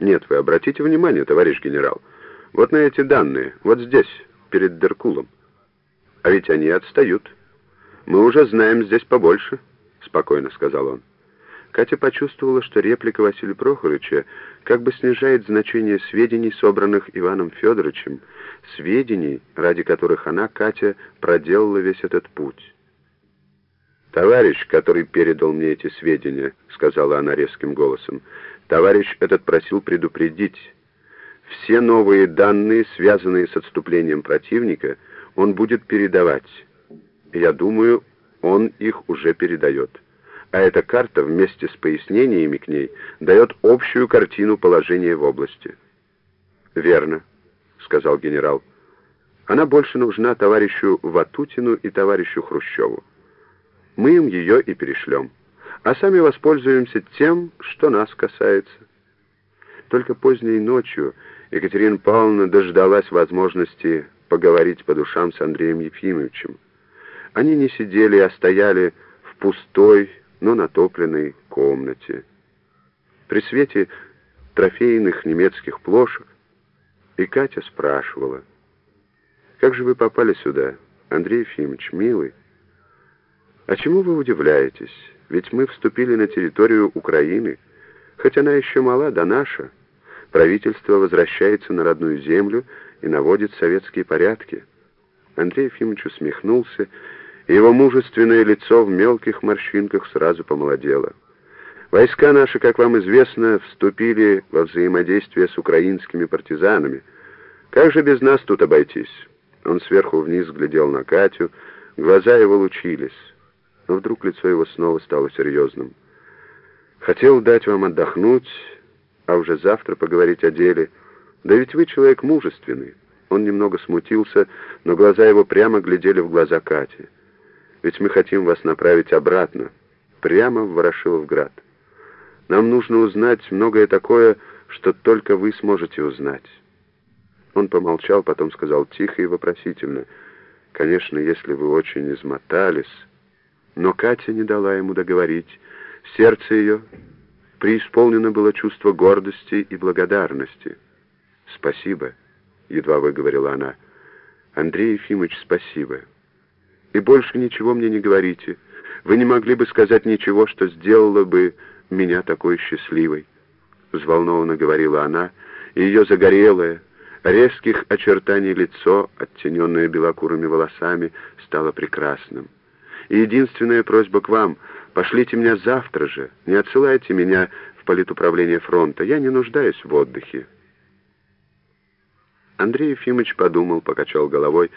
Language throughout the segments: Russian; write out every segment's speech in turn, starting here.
Нет, вы обратите внимание, товарищ генерал. Вот на эти данные, вот здесь, перед Деркулом. А ведь они отстают. Мы уже знаем здесь побольше, спокойно сказал он. Катя почувствовала, что реплика Василия Прохоровича как бы снижает значение сведений, собранных Иваном Федоровичем, сведений, ради которых она, Катя, проделала весь этот путь. «Товарищ, который передал мне эти сведения», — сказала она резким голосом, — «товарищ этот просил предупредить. Все новые данные, связанные с отступлением противника, он будет передавать. Я думаю, он их уже передает» а эта карта вместе с пояснениями к ней дает общую картину положения в области. «Верно», — сказал генерал. «Она больше нужна товарищу Ватутину и товарищу Хрущеву. Мы им ее и перешлем, а сами воспользуемся тем, что нас касается». Только поздней ночью Екатерина Павловна дождалась возможности поговорить по душам с Андреем Ефимовичем. Они не сидели, а стояли в пустой, но натопленной комнате. При свете трофейных немецких плошек и Катя спрашивала, «Как же вы попали сюда, Андрей Ефимович, милый?» «А чему вы удивляетесь? Ведь мы вступили на территорию Украины, хоть она еще мала, да наша. Правительство возвращается на родную землю и наводит советские порядки». Андрей Ефимович усмехнулся и его мужественное лицо в мелких морщинках сразу помолодело. Войска наши, как вам известно, вступили во взаимодействие с украинскими партизанами. Как же без нас тут обойтись? Он сверху вниз глядел на Катю, глаза его лучились. Но вдруг лицо его снова стало серьезным. Хотел дать вам отдохнуть, а уже завтра поговорить о деле. Да ведь вы человек мужественный. Он немного смутился, но глаза его прямо глядели в глаза Кати. Ведь мы хотим вас направить обратно, прямо в Ворошиловград. Нам нужно узнать многое такое, что только вы сможете узнать». Он помолчал, потом сказал тихо и вопросительно, «Конечно, если вы очень измотались...» Но Катя не дала ему договорить. Сердце ее преисполнено было чувство гордости и благодарности. «Спасибо», — едва выговорила она. «Андрей Ефимович, спасибо». И больше ничего мне не говорите. Вы не могли бы сказать ничего, что сделало бы меня такой счастливой. Взволнованно говорила она, и ее загорелое, резких очертаний лицо, оттененное белокурыми волосами, стало прекрасным. Единственная просьба к вам — пошлите меня завтра же, не отсылайте меня в политуправление фронта, я не нуждаюсь в отдыхе. Андрей Ефимович подумал, покачал головой,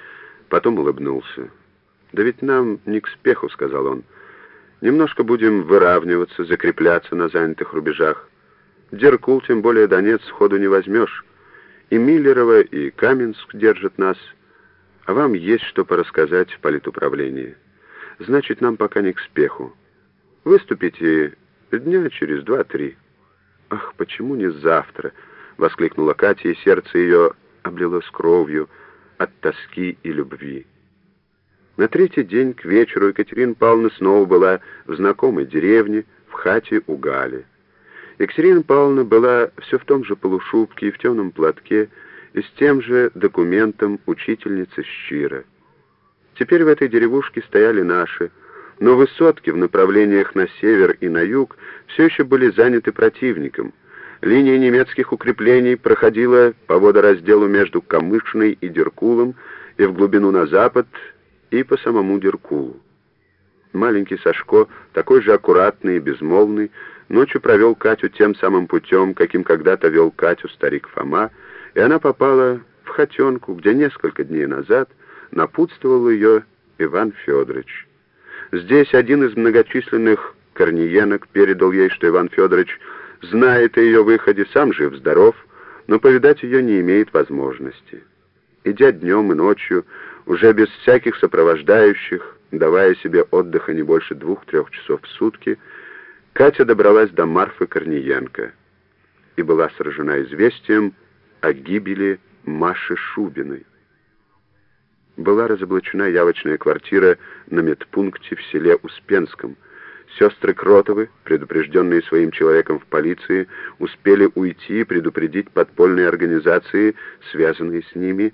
потом улыбнулся. «Да ведь нам не к спеху», — сказал он. «Немножко будем выравниваться, закрепляться на занятых рубежах. Деркул, тем более Донец, сходу не возьмешь. И Миллерово, и Каменск держат нас. А вам есть что порассказать в политуправлении. Значит, нам пока не к спеху. Выступите дня через два-три». «Ах, почему не завтра?» — воскликнула Катя, и сердце ее облилось кровью от тоски и любви. На третий день к вечеру Екатерина Павловна снова была в знакомой деревне, в хате у Гали. Екатерина Павловна была все в том же полушубке и в темном платке, и с тем же документом учительницы Щира. Теперь в этой деревушке стояли наши, но высотки в направлениях на север и на юг все еще были заняты противником. Линия немецких укреплений проходила по водоразделу между Камышиной и Деркулом и в глубину на запад и по самому Деркулу. Маленький Сашко, такой же аккуратный и безмолвный, ночью провел Катю тем самым путем, каким когда-то вел Катю старик Фома, и она попала в хатенку, где несколько дней назад напутствовал ее Иван Федорович. Здесь один из многочисленных корниенок передал ей, что Иван Федорович знает о ее выходе, сам жив-здоров, но повидать ее не имеет возможности. Идя днем и ночью, уже без всяких сопровождающих, давая себе отдыха не больше двух-трех часов в сутки, Катя добралась до Марфы Корниенко и была сражена известием о гибели Маши Шубиной. Была разоблачена явочная квартира на медпункте в селе Успенском. Сестры Кротовы, предупрежденные своим человеком в полиции, успели уйти и предупредить подпольные организации, связанные с ними,